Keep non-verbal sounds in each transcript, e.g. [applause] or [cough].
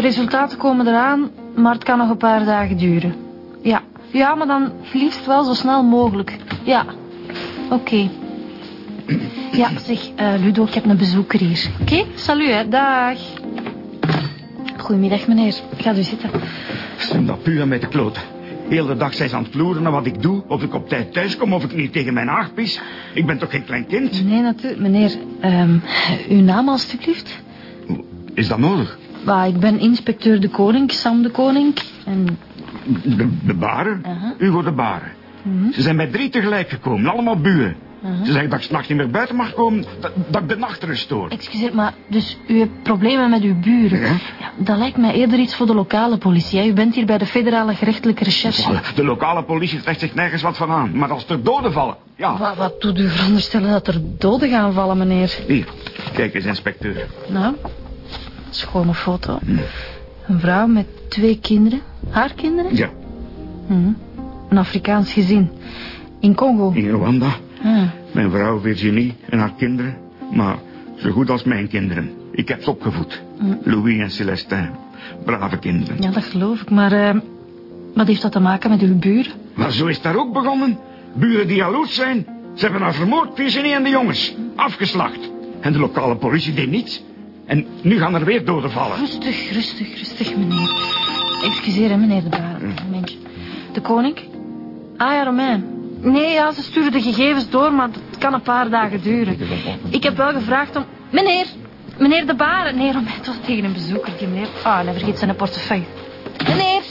Dus de resultaten komen eraan, maar het kan nog een paar dagen duren. Ja, ja, maar dan liefst wel zo snel mogelijk. Ja, oké. Ja, zeg, eh, Ludo, ik heb een bezoeker hier. Oké, salut, hè. Dag. Goedemiddag, meneer. Gaat u zitten. Stem dat puur aan mij te kloten. Heel de dag zijn ze aan het ploeren naar wat ik doe. Of ik op tijd thuis kom, of ik niet tegen mijn aag pis. Ik ben toch geen klein kind? Nee, natuurlijk, meneer. Ehm, uw naam, alstublieft? Is dat nodig? Bah, ik ben inspecteur de Koning, Sam de Koning. En De, de baren? Hugo de baren. Ze zijn bij drie tegelijk gekomen, allemaal buren. Ze zeggen dat ik s'nachts niet meer buiten mag komen, dat, dat ik de nachtrust stoor. Excuseer, maar dus u hebt problemen met uw buren? Ja. Ja, dat lijkt mij eerder iets voor de lokale politie. Hè? U bent hier bij de federale gerechtelijke recherche. De lokale politie trekt zich nergens wat van aan. Maar als er doden vallen, ja. Wat, wat doet u veronderstellen dat er doden gaan vallen, meneer? Hier, kijk eens, inspecteur. Nou, schone foto. Een vrouw met twee kinderen. Haar kinderen? Ja, Mhm. Een Afrikaans gezin. In Congo. in Rwanda. Ah. Mijn vrouw Virginie en haar kinderen. Maar zo goed als mijn kinderen. Ik heb ze opgevoed. Louis en Celestin. Brave kinderen. Ja, dat geloof ik. Maar eh, wat heeft dat te maken met uw buren? Maar zo is het daar ook begonnen. Buren die jaloers zijn. Ze hebben haar vermoord, Virginie en de jongens. Afgeslacht. En de lokale politie deed niets. En nu gaan er weer doden vallen. Rustig, rustig, rustig, meneer. Excuseer, hè, meneer de Baar. Een momentje. De koning? Ah ja, Romein. Nee, ja, ze sturen de gegevens door, maar het kan een paar dagen duren. Ik heb wel gevraagd om... Meneer, meneer de Baren. Nee, Romein, het was tegen een bezoeker, die meneer. Ah, en hij vergeet zijn portefeuille. Meneer.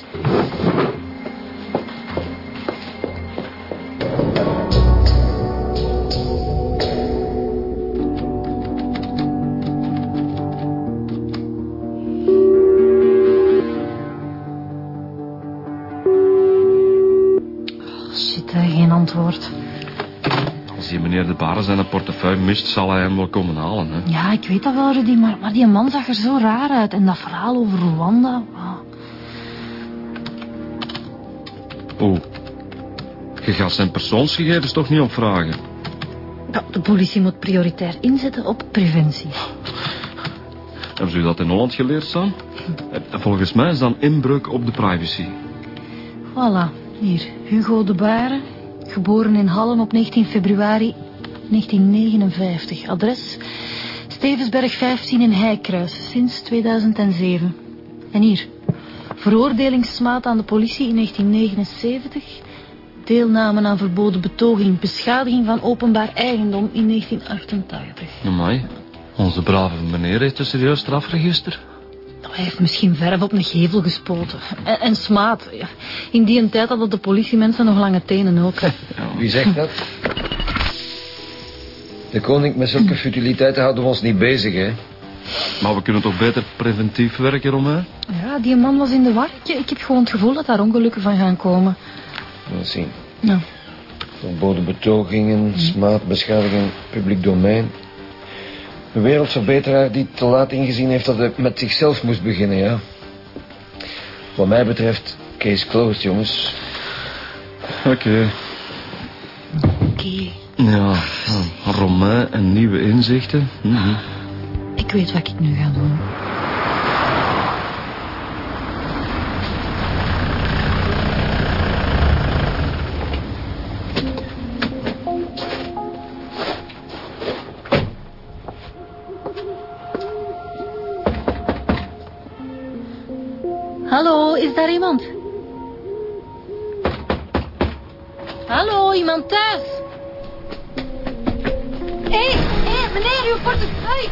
Baren zijn portefeuille mist, zal hij hem wel komen halen. Hè? Ja, ik weet dat wel, Rudy, maar, maar die man zag er zo raar uit. En dat verhaal over Rwanda... Oh. Je gaat zijn persoonsgegevens toch niet opvragen? Ja, de politie moet prioritair inzetten op preventie. Hebben ze dat in Holland geleerd, Sam? Volgens mij is dan inbreuk op de privacy. Voilà, hier. Hugo de Baren, geboren in Hallen op 19 februari 1959. Adres Stevensberg 15 in Heikruis, sinds 2007. En hier, veroordelingsmaat aan de politie in 1979... deelname aan verboden betoging, beschadiging van openbaar eigendom in 1988. Amai, onze brave meneer heeft een serieus strafregister. Hij heeft misschien verf op een gevel gespoten. En, en smaad. Ja. In die tijd hadden de politiemensen nog lange tenen ook. Wie zegt dat? [laughs] De koning met zulke futiliteiten houden we ons niet bezig, hè? Maar we kunnen toch beter preventief werken, Romain? Ja, die man was in de war. Ik, heb gewoon het gevoel dat daar ongelukken van gaan komen. Laat zien. Nou, Verboden betogingen, smaad, beschadiging, publiek domein. Een wereldverbeteraar die te laat ingezien heeft dat het met zichzelf moest beginnen, ja. Wat mij betreft, case closed, jongens. Oké. oké. Ja, Romain en nieuwe inzichten. Mhm. Ik weet wat ik nu ga doen. Hallo, is daar iemand? Hallo, iemand thuis? Hé, hé, meneer, uw portefeuille.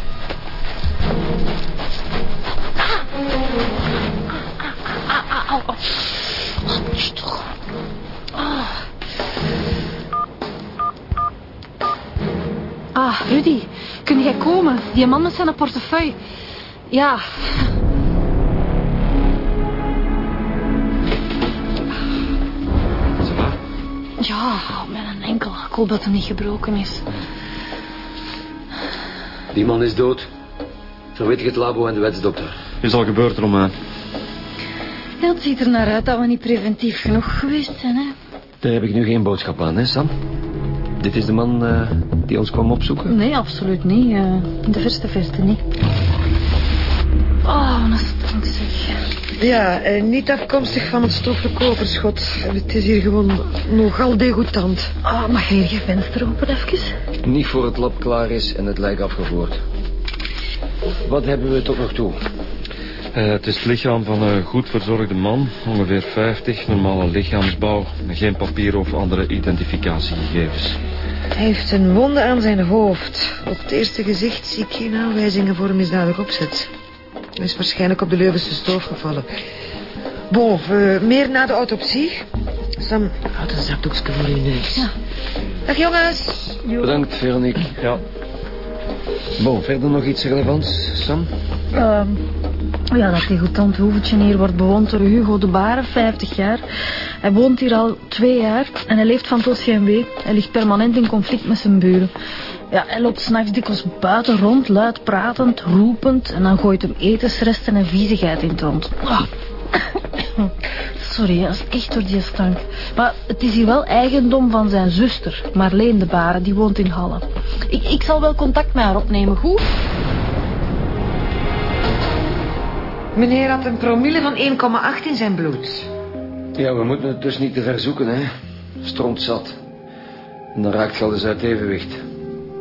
Au, au. Oh, toch. Ah. Ah, Rudy, kun jij komen? Die man met zijn portefeuille. Ja. Ja, met een enkel. Ik hoop dat hij niet gebroken is. Die man is dood. Verwittig het labo en de wetsdokter. Is al gebeurd, Romain. Ja, Het ziet er naar uit dat we niet preventief genoeg geweest zijn, hè? Daar heb ik nu geen boodschap aan, hè, Sam? Dit is de man eh, die ons kwam opzoeken? Nee, absoluut niet. eh, in de verste verte niet. Oh, wat een stank zeg. Ja, eh, niet afkomstig van het stoffelijk overschot. Het is hier gewoon nogal degoutant. Oh, mag hier je venster open even? Niet voor het lab klaar is en het lijk afgevoerd. Wat hebben we tot nog toe? Eh, het is het lichaam van een goed verzorgde man, ongeveer 50, normale lichaamsbouw, geen papier of andere identificatiegegevens. Hij heeft een wonde aan zijn hoofd. Op het eerste gezicht zie ik geen aanwijzingen voor een misdadig opzet. Hij is waarschijnlijk op de Leuvense stoof gevallen. Bon, meer na de autopsie. Sam, houd een zakdoekje voor je neus. Ja. Dag jongens. Bedankt, Veronique. Ja. Bon, verder nog iets relevants, Sam? Ehm, ja, dat degoutant hoeventje hier wordt bewoond door Hugo de Baren, 50 jaar. Hij woont hier al twee jaar en hij leeft van tot geen wee. Hij ligt permanent in conflict met zijn buren. Ja, hij loopt s'nachts dikwijls buiten rond, luid pratend, roepend... en dan gooit hem etensresten en viezigheid in het rond. Ah. [coughs] Sorry, dat is echt door die stank. Maar het is hier wel eigendom van zijn zuster, Marleen de Baren, die woont in Halle. Ik, ik zal wel contact met haar opnemen, goed? Meneer had een promille van 1,8 in zijn bloed. Ja, we moeten het dus niet te ver zoeken, hè. Stront zat. En dan raakt je al eens uit evenwicht.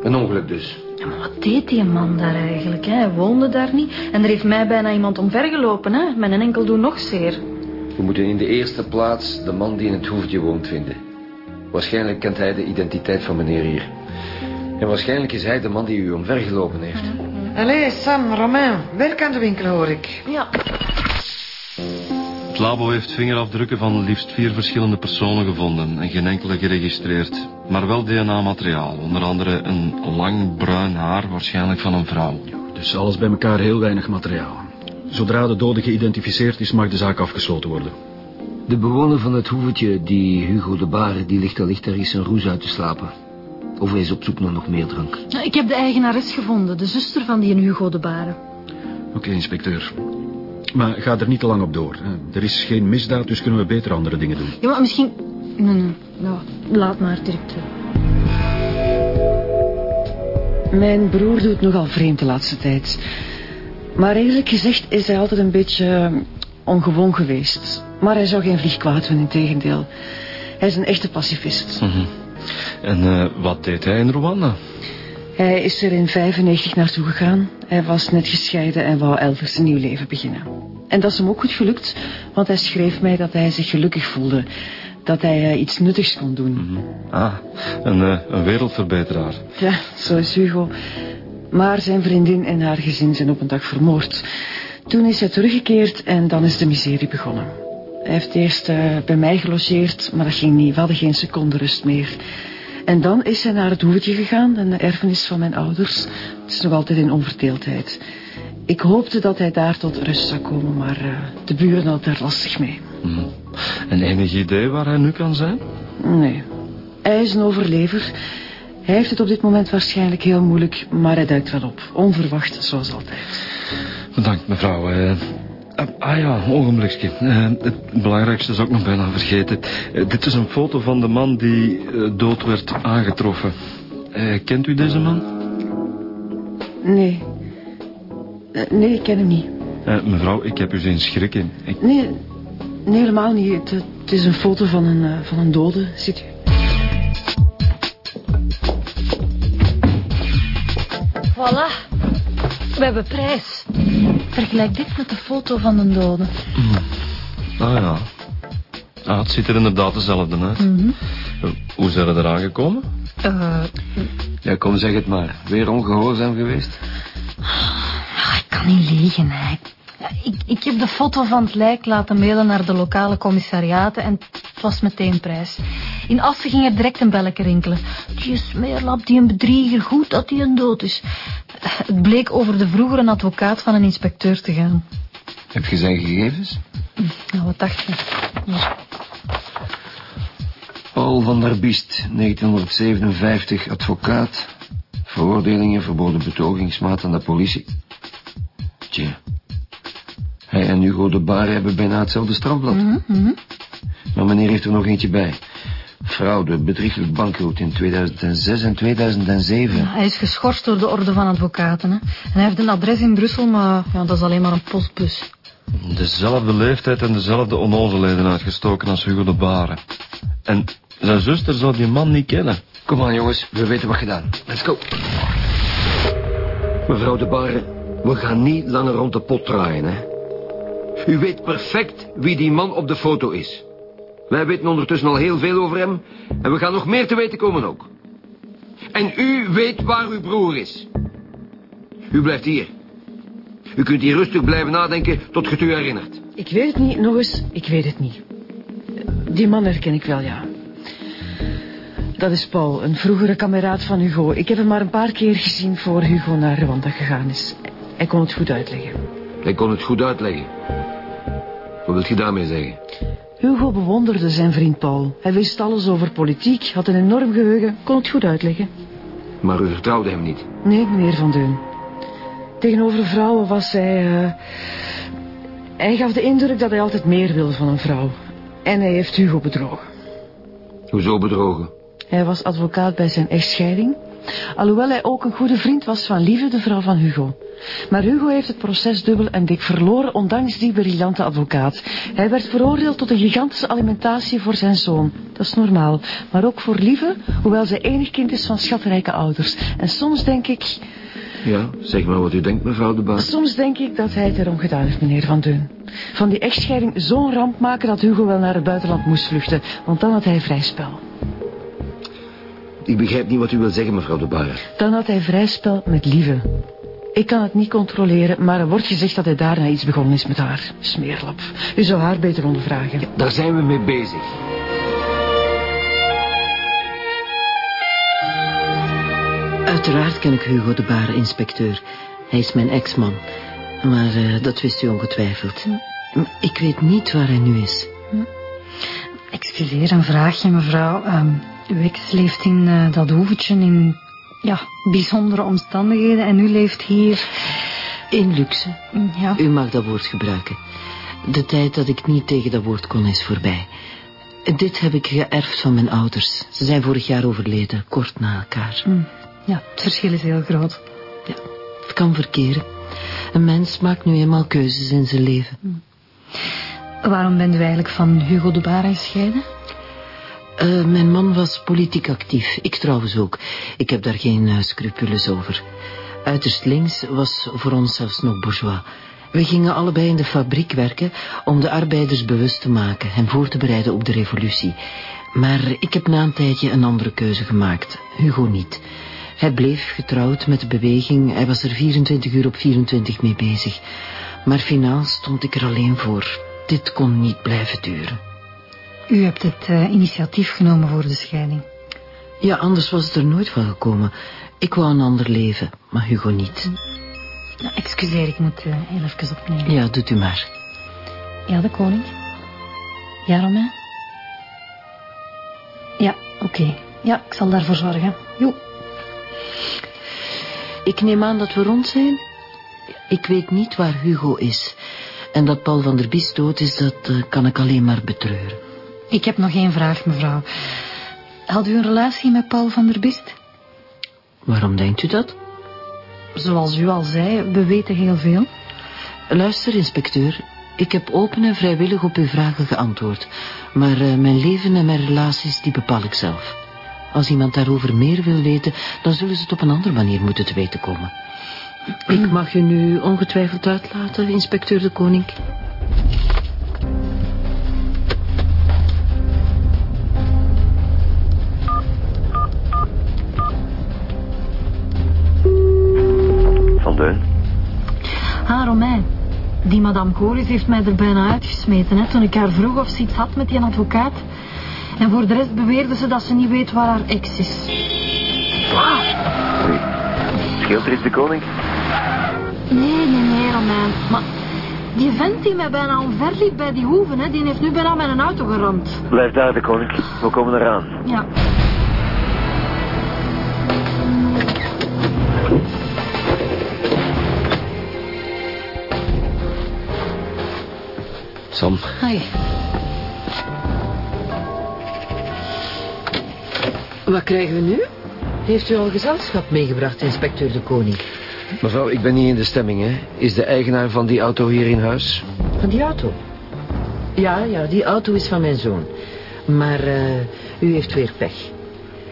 Een ongeluk dus. Ja, maar wat deed die man daar eigenlijk? Hè? Hij woonde daar niet. En er heeft mij bijna iemand omvergelopen. Hè? Met een enkel doen nog zeer. We moeten in de eerste plaats de man die in het hoefdje woont vinden. Waarschijnlijk kent hij de identiteit van meneer hier. En waarschijnlijk is hij de man die u omvergelopen heeft. Allee, Sam, Romain, werk aan de winkel hoor ik. Ja. Het labo heeft vingerafdrukken van liefst vier verschillende personen gevonden en geen enkele geregistreerd. Maar wel DNA-materiaal, onder andere een lang bruin haar, waarschijnlijk van een vrouw. Dus alles bij elkaar heel weinig materiaal. Zodra de dode geïdentificeerd is, mag de zaak afgesloten worden. De bewoner van het hoevetje, die Hugo de Baren, die ligt allicht ergens zijn roes uit te slapen. Of hij is op zoek naar nog meer drank. Ik heb de eigenares gevonden, de zuster van die Hugo de Baren. Oké, inspecteur. Maar ga er niet te lang op door. Er is geen misdaad, dus kunnen we beter andere dingen doen. Ja, maar misschien... Nee, nee. Ja, laat maar, directeur. Mijn broer doet nogal vreemd de laatste tijd. Maar eerlijk gezegd is hij altijd een beetje eh, ongewoon geweest. Maar hij zou geen vlieg kwaad doen, in tegendeel. Hij is een echte pacifist. Mhm. En eh, wat deed hij in Rwanda? Hij is er in 95 naartoe gegaan. Hij was net gescheiden en wou elders een nieuw leven beginnen. En dat is hem ook goed gelukt, want hij schreef mij dat hij zich gelukkig voelde. Dat hij eh, iets nuttigs kon doen. Ah, een, eh, een wereldverbeteraar. Ja, zo is Hugo. Maar zijn vriendin en haar gezin zijn op een dag vermoord. Toen is hij teruggekeerd en dan is de miserie begonnen. Hij heeft eerst eh, bij mij gelogeerd, maar dat ging niet. We hadden geen seconde rust meer. En dan is hij naar het hoevetje gegaan, een erfenis van mijn ouders. Het is nog altijd in onverdeeldheid. Ik hoopte dat hij daar tot rust zou komen, maar eh, de buren hadden er lastig mee. Mhm. En enig idee waar hij nu kan zijn? Nee, hij is een overlever. Hij heeft het op dit moment waarschijnlijk heel moeilijk, maar hij duikt wel op. Onverwacht, zoals altijd. Bedankt, mevrouw. Ah, ah ja, een ogenblikje. Eh, het belangrijkste is ook nog bijna vergeten. Eh, dit is een foto van de man die eh, dood werd aangetroffen. Eh, kent u deze man? Nee. Nee, ik ken hem niet. Eh, mevrouw, ik heb u zien schrikken. Ik... Nee, nee helemaal niet. Het, het is een foto van een, van een dode, ziet u. Voilà. We hebben prijs. Vergelijk dit met de foto van de dode. Ah ja. Ah, het ziet er inderdaad dezelfde uit. Mhm. Eh, Hoe zijn we eraan gekomen? Eh, Ja, kom, zeg het maar. Weer ongehoorzaam geweest? ah, ik kan niet liegen, hè. Ik, ik heb de foto van het lijk laten mailen naar de lokale commissariaten en het was meteen prijs. In Assen ging er direct een belletje rinkelen. Die smeerlap, die een bedrieger, goed dat hij een dood is. Het bleek over de vroegere advocaat van een inspecteur te gaan. Heb je zijn gegevens? Nou, wat dacht je? Paul van der Biest, 1957, advocaat. Veroordelingen, verboden betogingsmaat aan de politie. Tja. Hij en Hugo de Baar hebben bijna hetzelfde strafblad. Mhm, mhm. Maar meneer heeft er nog eentje bij. Fraude, bedrieglijk bankroet in 2006 en 2007. Hij is geschorst door de Orde van Advocaten. Hè. En hij heeft een adres in Brussel, maar ja, dat is alleen maar een postbus. Dezelfde leeftijd en dezelfde onnozelheden uitgestoken als Hugo de Baren. En zijn zuster zou die man niet kennen. Kom aan, jongens. We weten wat gedaan. Let's go. Mevrouw de Barre, we gaan niet langer rond de pot draaien, hè. U weet perfect wie die man op de foto is. Wij weten ondertussen al heel veel over hem... en we gaan nog meer te weten komen ook. En u weet waar uw broer is. U blijft hier. U kunt hier rustig blijven nadenken tot je het u herinnert. Ik weet het niet, nog eens, ik weet het niet. Die man herken ik wel, ja. Dat is Paul, een vroegere kameraad van Hugo. Ik heb hem maar een paar keer gezien voor Hugo naar Rwanda gegaan is. Hij kon het goed uitleggen. Hij kon het goed uitleggen. Wat wilt je daarmee zeggen? Hugo bewonderde zijn vriend Paul. Hij wist alles over politiek, had een enorm geheugen, kon het goed uitleggen. Maar u vertrouwde hem niet. Nee, meneer Van Deun. Tegenover vrouwen was hij... eh, Hij gaf de indruk dat hij altijd meer wilde van een vrouw. En hij heeft Hugo bedrogen. Hoezo bedrogen? Hij was advocaat bij zijn echtscheiding. Alhoewel hij ook een goede vriend was van Lieve, de vrouw van Hugo. Maar Hugo heeft het proces dubbel en dik verloren, ondanks die briljante advocaat. Hij werd veroordeeld tot een gigantische alimentatie voor zijn zoon. Dat is normaal. Maar ook voor Lieve, hoewel zij enig kind is van schatrijke ouders. En soms denk ik... Ja, zeg maar wat u denkt, mevrouw de Baas. Soms denk ik dat hij het erom gedaan heeft, meneer Van Deun. Van die echtscheiding zo'n ramp maken dat Hugo wel naar het buitenland moest vluchten. Want dan had hij vrij spel. Ik begrijp niet wat u wil zeggen, mevrouw de Baar. Dan had hij vrij spel met Lieve. Ik kan het niet controleren, maar er wordt gezegd dat hij daarna iets begonnen is met haar. Smeerlap. U zou haar beter ondervragen. Daar zijn we mee bezig. Uiteraard ken ik Hugo de Baren, inspecteur. Hij is mijn ex-man. Maar eh, dat wist u ongetwijfeld. Ik weet niet waar hij nu is. Excuseer, een vraagje, mevrouw. Ehm uw ex leeft in eh, dat hoeventje in ja, bijzondere omstandigheden en u leeft hier... In luxe. Ja, U mag dat woord gebruiken. De tijd dat ik niet tegen dat woord kon is voorbij. Dit heb ik geërfd van mijn ouders. Ze zijn vorig jaar overleden, kort na elkaar. ja, het verschil is heel groot. Ja, het kan verkeren. Een mens maakt nu eenmaal keuzes in zijn leven. Waarom bent u eigenlijk van Hugo de Baren gescheiden? Eh, mijn man was politiek actief. Ik trouwens ook. Ik heb daar geen eh, scrupules over. Uiterst links was voor ons zelfs nog bourgeois. We gingen allebei in de fabriek werken om de arbeiders bewust te maken en voor te bereiden op de revolutie. Maar ik heb na een tijdje een andere keuze gemaakt. Hugo niet. Hij bleef getrouwd met de beweging. Hij was er 24 uur op 24 mee bezig. Maar finaal stond ik er alleen voor. Dit kon niet blijven duren. U hebt het eh, initiatief genomen voor de scheiding. Ja, anders was het er nooit van gekomen. Ik wou een ander leven, maar Hugo niet. Ja, excuseer, ik moet eh, heel even opnemen. Ja, doet u maar. Ja, de koning. Ja, Romain? Ja, oké. Ja, ik zal daarvoor zorgen. Jo. Ik neem aan dat we rond zijn. Ik weet niet waar Hugo is. En dat Paul van der Bies dood is, dat eh, kan ik alleen maar betreuren. Ik heb nog één vraag, mevrouw. Had u een relatie met Paul van der Bist? Waarom denkt u dat? Zoals u al zei, we weten heel veel. Luister, inspecteur. Ik heb open en vrijwillig op uw vragen geantwoord. Maar eh, mijn leven en mijn relaties, die bepaal ik zelf. Als iemand daarover meer wil weten, dan zullen ze het op een andere manier moeten te weten komen. Ik mag u nu ongetwijfeld uitlaten, inspecteur de Koning. Ah, Romain. Die madame Goris heeft mij er bijna uitgesmeten, hè, toen ik haar vroeg of ze iets had met die advocaat. En voor de rest beweerde ze dat ze niet weet waar haar ex is. Scheelt er iets de koning? Nee, nee, nee, Romain. Maar die vent die mij bijna omverliep bij die hoeven, hè, die heeft nu bijna mijn auto geramd. Blijf daar, de koning. We komen eraan. Ja. Hi. Wat krijgen we nu? Heeft u al gezelschap meegebracht, inspecteur de Koning? Mevrouw, ik ben niet in de stemming, hè. Is de eigenaar van die auto hier in huis? Van die auto? Ja, ja, die auto is van mijn zoon. Maar uh, u heeft weer pech.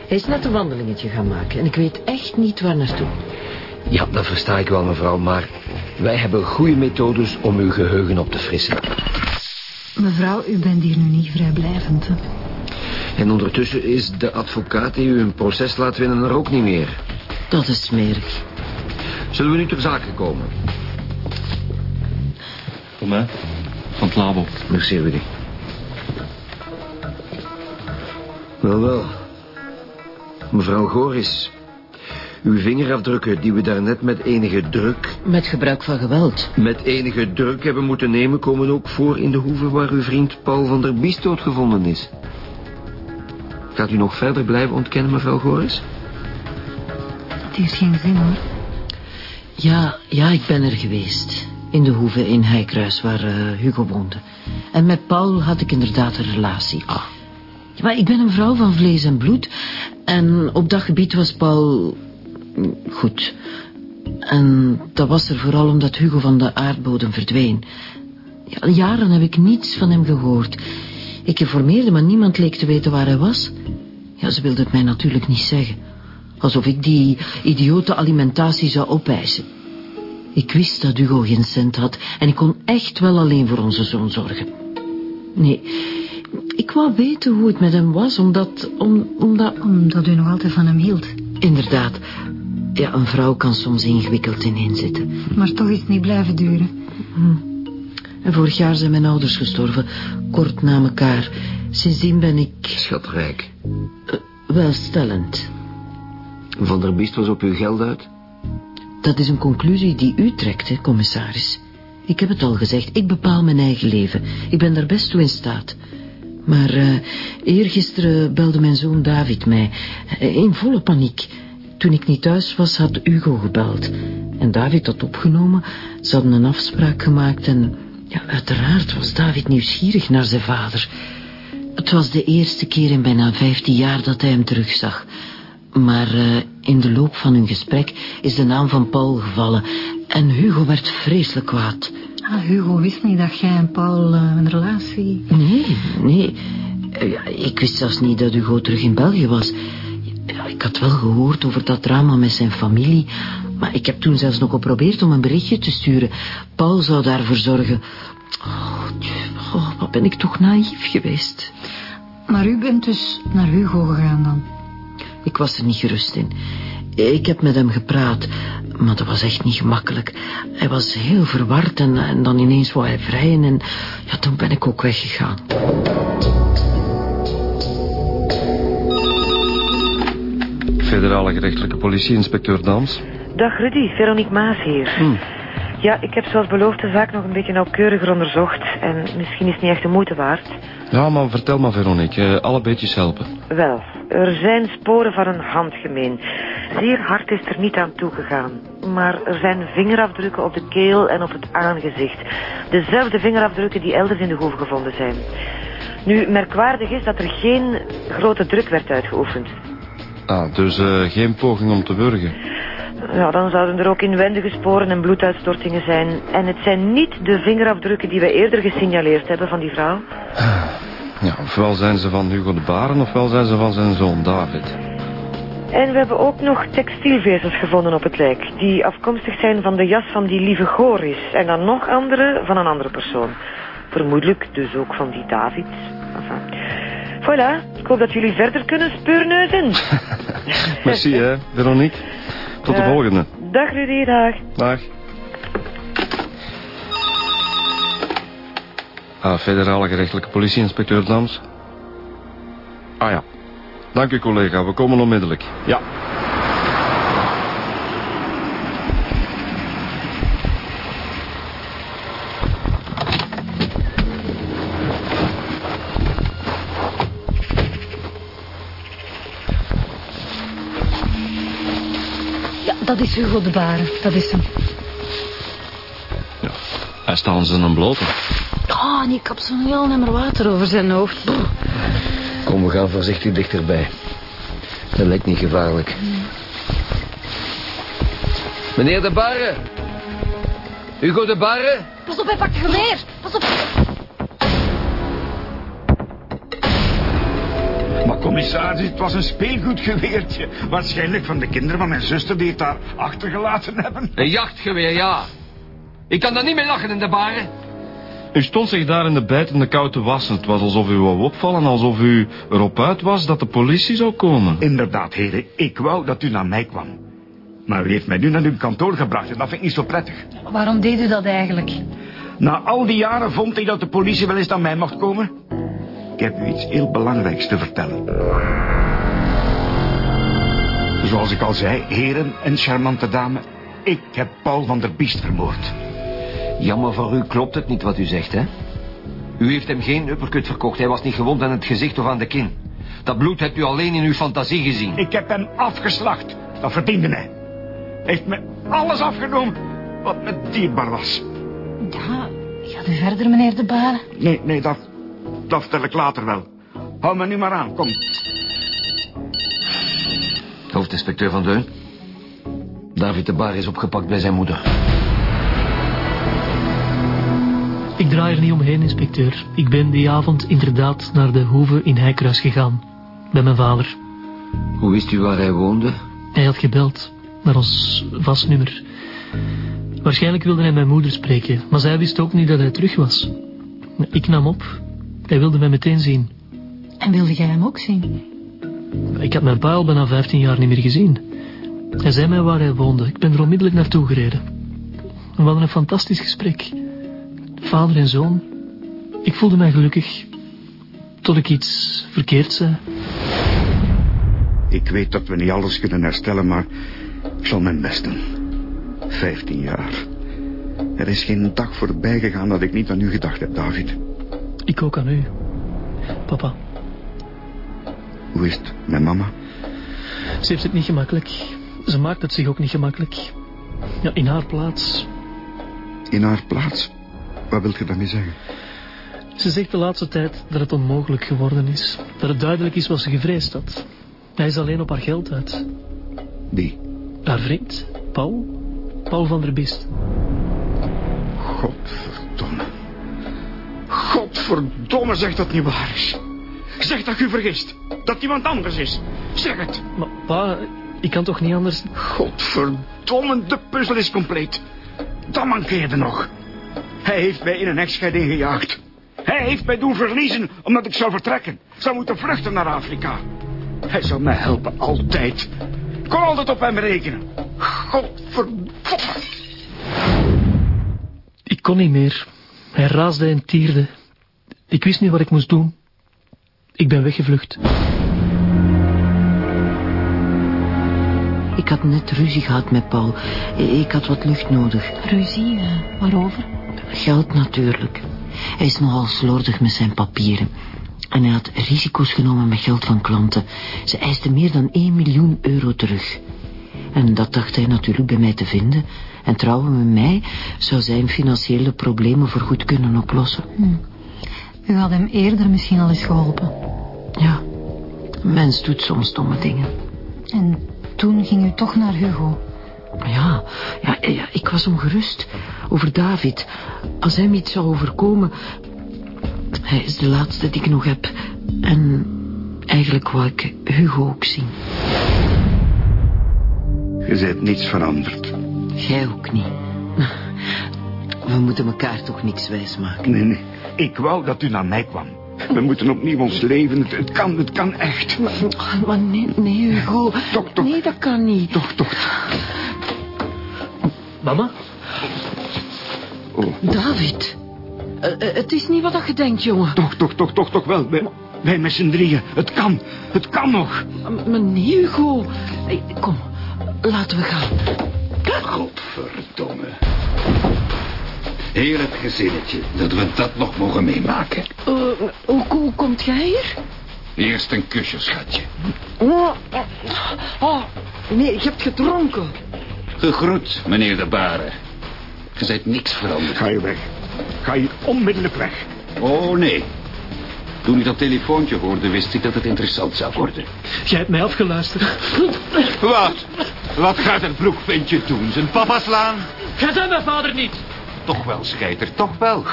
Hij is net een wandelingetje gaan maken en ik weet echt niet waar naartoe. Ja, dat versta ik wel, mevrouw, maar wij hebben goede methodes om uw geheugen op te frissen. Mevrouw, u bent hier nu niet vrijblijvend, hè? En ondertussen is de advocaat die u een proces laat winnen er ook niet meer. Dat is smerig. Zullen we nu ter zake komen? Kom hè, van het labo. Merci, Rudy. Wel, wel. Mevrouw Goris, uw vingerafdrukken die we daarnet met enige druk... Met gebruik van geweld. Met enige druk hebben moeten nemen... komen ook voor in de hoeve waar uw vriend Paul van der Biest gevonden is. Gaat u nog verder blijven ontkennen, mevrouw Goris? Het heeft geen zin, hoor. Ja, ja, ik ben er geweest. In de hoeve in Heikruis, waar uh, Hugo woonde. En met Paul had ik inderdaad een relatie. Ah. Maar ik ben een vrouw van vlees en bloed. En op dat gebied was Paul... goed. En dat was er vooral omdat Hugo van de aardbodem verdween. Ja, jaren heb ik niets van hem gehoord. Ik informeerde, maar niemand leek te weten waar hij was. Ja, ze wilde het mij natuurlijk niet zeggen. Alsof ik die idiote alimentatie zou opeisen. Ik wist dat Hugo geen cent had en ik kon echt wel alleen voor onze zoon zorgen. Nee, ik wou weten hoe het met hem was, omdat... Om, omdat... Omdat u nog altijd van hem hield. Inderdaad. Ja, een vrouw kan soms ingewikkeld ineen zitten. Maar toch is het niet blijven duren. Hm. En vorig jaar zijn mijn ouders gestorven, kort na elkaar. Sindsdien ben ik... Schatrijk. Uh, welstellend. Van der Biest was op uw geld uit? Dat is een conclusie die u trekt, hè, commissaris. Ik heb het al gezegd, ik bepaal mijn eigen leven. Ik ben daar best toe in staat. Maar uh, eergisteren belde mijn zoon David mij, in volle paniek. Toen ik niet thuis was, had Hugo gebeld. En David had opgenomen. Ze hadden een afspraak gemaakt en... Ja, uiteraard was David nieuwsgierig naar zijn vader. Het was de eerste keer in bijna vijftien jaar dat hij hem terugzag. Maar uh, in de loop van hun gesprek is de naam van Paul gevallen. En Hugo werd vreselijk kwaad. Ah, Hugo wist niet dat jij en Paul uh, een relatie... Nee, nee. Uh, ik wist zelfs niet dat Hugo terug in België was. Ja, ik had wel gehoord over dat drama met zijn familie... maar ik heb toen zelfs nog geprobeerd om een berichtje te sturen. Paul zou daarvoor zorgen. Oh, oh, wat ben ik toch naïef geweest. Maar u bent dus naar Hugo gegaan dan? Ik was er niet gerust in. Ik heb met hem gepraat, maar dat was echt niet gemakkelijk. Hij was heel verward en, en dan ineens wou hij vrijen en ja, toen ben ik ook weggegaan. Federale gerechtelijke politie-inspecteur Dams. Dag Rudy, Veronique Maas hier. Hm. Ja, ik heb zoals beloofd de zaak nog een beetje nauwkeuriger onderzocht. En misschien is het niet echt de moeite waard. Ja, maar vertel maar, Veronique. Alle beetjes helpen. Wel, er zijn sporen van een handgemeen. Zeer hard is er niet aan toegegaan. Maar er zijn vingerafdrukken op de keel en op het aangezicht. Dezelfde vingerafdrukken die elders in de hoef gevonden zijn. Nu, merkwaardig is dat er geen grote druk werd uitgeoefend. Ah, dus uh, geen poging om te wurgen. Ja, dan zouden er ook inwendige sporen en bloeduitstortingen zijn. En het zijn niet de vingerafdrukken die we eerder gesignaleerd hebben van die vrouw. Ja, ofwel zijn ze van Hugo de Baren, ofwel zijn ze van zijn zoon David. En we hebben ook nog textielvezels gevonden op het lijk... die afkomstig zijn van de jas van die lieve Goris... en dan nog andere van een andere persoon. Vermoedelijk dus ook van die David. Enfin. Voilà, ik hoop dat jullie verder kunnen speurneuzen. [laughs] [laughs] Merci, hè, Veronique. Tot de Ja. volgende. Dag Rudy, dag. Dag. Ah, federale gerechtelijke politie-inspecteur Dams. Ah ja. Dank u, collega. We komen onmiddellijk. Ja. Dat is Hugo de Baren. Dat is hem. ja. Hij staat ons in een blote. Oh, en ik heb zo'n heel nummer water over zijn hoofd. Brr. Kom, we gaan voorzichtig dichterbij. Dat lijkt niet gevaarlijk. Meneer de Barre. Hugo de Barre. Pas op, hij pakt geweer. Pas op. commissaris, het was een speelgoedgeweertje. Waarschijnlijk van de kinderen van mijn zuster die het daar achtergelaten hebben. Een jachtgeweer, ja. Ik kan daar niet mee lachen in de baren. U stond zich daar in de bijtende kou te wassen. Het was alsof u wou opvallen, alsof u erop uit was dat de politie zou komen. Inderdaad, heren, ik wou dat u naar mij kwam. Maar u heeft mij nu naar uw kantoor gebracht en dat vind ik niet zo prettig. Waarom deed u dat eigenlijk? Na al die jaren vond ik dat de politie wel eens naar mij mocht komen. Ik heb u iets heel belangrijks te vertellen. Zoals ik al zei, heren en charmante dame, ik heb Paul van der Biest vermoord. Jammer voor u klopt het niet wat u zegt, hè? U heeft hem geen uppercut verkocht. Hij was niet gewond aan het gezicht of aan de kin. Dat bloed hebt u alleen in uw fantasie gezien. Ik heb hem afgeslacht. Dat verdiende hij. Hij heeft me alles afgenomen wat me dierbaar was. Ja, gaat u verder, meneer de Baren? Nee, nee, dat, dat vertel ik later wel. Hou me nu maar aan, kom. Hoofdinspecteur Van Deun. David de Bar is opgepakt bij zijn moeder. Ik draai er niet omheen, inspecteur. Ik ben die avond inderdaad naar de hoeve in Heikruis gegaan. Bij mijn vader. Hoe wist u waar hij woonde? Hij had gebeld naar ons vastnummer. Waarschijnlijk wilde hij mijn moeder spreken, maar zij wist ook niet dat hij terug was. Ik nam op. Hij wilde mij meteen zien. En wilde jij hem ook zien? Ik had mijn pa al bijna 15 jaar niet meer gezien. Hij zei mij waar hij woonde. Ik ben er onmiddellijk naartoe gereden. We hadden een fantastisch gesprek. Vader en zoon. Ik voelde mij gelukkig. Tot ik iets verkeerd zei. Ik weet dat we niet alles kunnen herstellen, maar ik zal mijn best doen. Vijftien jaar. Er is geen dag voorbij gegaan dat ik niet aan u gedacht heb, David. Ik ook aan u. Papa, Hoe is het met mama? ze heeft het niet gemakkelijk. Ze maakt het zich ook niet gemakkelijk. Ja, in haar plaats. In haar plaats? Wat wilt je daarmee zeggen? Ze zegt de laatste tijd dat het onmogelijk geworden is. Dat het duidelijk is wat ze gevreesd had. Hij is alleen op haar geld uit. Die. Haar vriend, Paul. Paul van der Bist. Godverdomme. Godverdomme, zeg dat niet waar is. Zeg dat je vergist. Dat iemand anders is. Zeg het. Maar pa, ik kan toch niet anders... Godverdomme, de puzzel is compleet. Dat mankeerde nog. Hij heeft mij in een echtscheiding gejaagd. Hij heeft mij doen verliezen omdat ik zou vertrekken. Zou moeten vluchten naar Afrika. Hij zou mij helpen, altijd. Ik kon altijd op hem rekenen. Godverdomme. Ik kon niet meer. Hij raasde en tierde. Ik wist niet wat ik moest doen. Ik ben weggevlucht. Ik had net ruzie gehad met Paul. Ik had wat lucht nodig. Ruzie, eh, waarover? Geld natuurlijk. Hij is nogal slordig met zijn papieren. En hij had risico's genomen met geld van klanten. Ze eisten meer dan 1 miljoen euro terug. En dat dacht hij natuurlijk bij mij te vinden. En trouwen met mij zou zijn financiële problemen voorgoed kunnen oplossen. U had hem eerder misschien al eens geholpen. Ja, een mens doet soms domme dingen. En toen ging u toch naar Hugo. Ja, ja, ja, ik was ongerust over David. Als hem iets zou overkomen... Hij is de laatste die ik nog heb. En eigenlijk wou ik Hugo ook zien. Je bent niets veranderd. Jij ook niet. We moeten elkaar toch niks wijsmaken. Nee, nee. Ik wou dat u naar mij kwam. We moeten opnieuw ons leven. Het, het kan, het kan echt. Maar nee, nee, Hugo. Toch, toch. Nee, dat kan niet. Toch, toch. Mama? Oh, David. Eh, eh, het is niet wat dat je denkt, jongen. toch, toch, toch, toch, toch wel. Wij, wij met z'n drieën. Het kan. Het kan nog. Maar nee, Hugo. Hey, Kom, laten we gaan. Godverdomme. Heel het gezinnetje dat we dat nog mogen meemaken. Eh, hoe, hoe komt jij hier? Eerst een kusje, schatje. Oh, oh, nee, je hebt gedronken. Gegroet, meneer de Baren. Je bent niks veranderd. Ga je weg. Ga je onmiddellijk weg. Oh, nee. Toen ik dat telefoontje hoorde, wist ik dat het interessant zou worden. Jij hebt mij afgeluisterd. Wat? Wat gaat een broekventje doen? Zijn papa slaan? Jij bent mijn vader niet. Toch wel, scheiter, toch wel.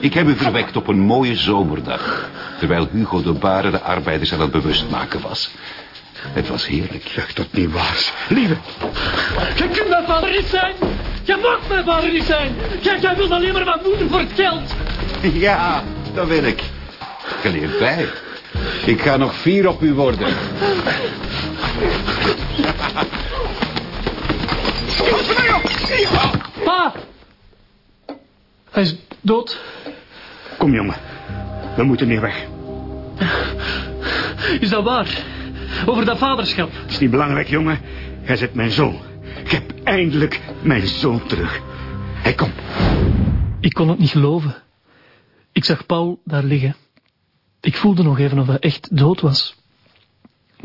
Ik heb u verwekt op een mooie zomerdag. Terwijl Hugo de Baren de arbeiders aan het bewustmaken was. Het was heerlijk. Zeg dat niet waar. Lieve, Jij kunt mijn vader niet zijn. Jij mag mijn vader niet zijn. Jij, jij wilt alleen maar mijn moeder voor het geld. Ja, dat wil ik. Geleerd bij. Ik ga nog vier op u worden. Pa! Hij is dood. kom jongen. We moeten hier weg. Is dat waar? Over dat vaderschap. Het is niet belangrijk, jongen. Jij zit mijn zoon. Ik heb eindelijk mijn zoon terug. Hé, kom. Ik kon het niet geloven. Ik zag Paul daar liggen. Ik voelde nog even of hij echt dood was.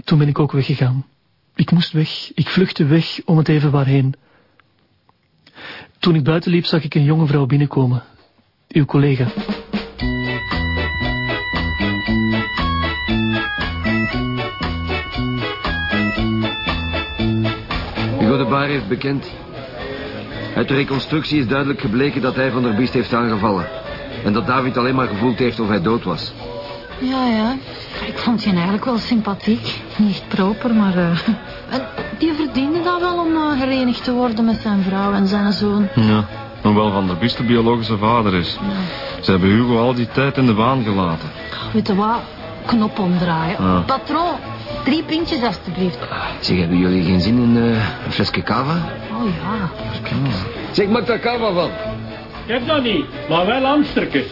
Toen ben ik ook weggegaan. Ik moest weg. Ik vluchtte weg om het even waarheen. Toen ik buiten liep, zag ik een jonge vrouw binnenkomen. Uw collega. Hugo de Baar heeft bekend. Uit de reconstructie is duidelijk gebleken dat hij Van der Biest heeft aangevallen. En dat David alleen maar gevoeld heeft of hij dood was. Ja, ja. Ik vond je eigenlijk wel sympathiek. Niet echt proper, maar... eh, [laughs] en die verdiende dat wel om eh, herenigd te worden met zijn vrouw en zijn zoon. Ja, hoewel Van der Biest de biologische vader is. Ze hebben Hugo al die tijd in de baan gelaten. Weet je wat? Knop omdraaien. Ah. Patroon, drie pintjes alstublieft. Zeg, hebben jullie geen zin in eh, een flesje kava? Oh ja. Zeg, maak daar kava van. Ik heb dat niet, maar wel Amsterkes.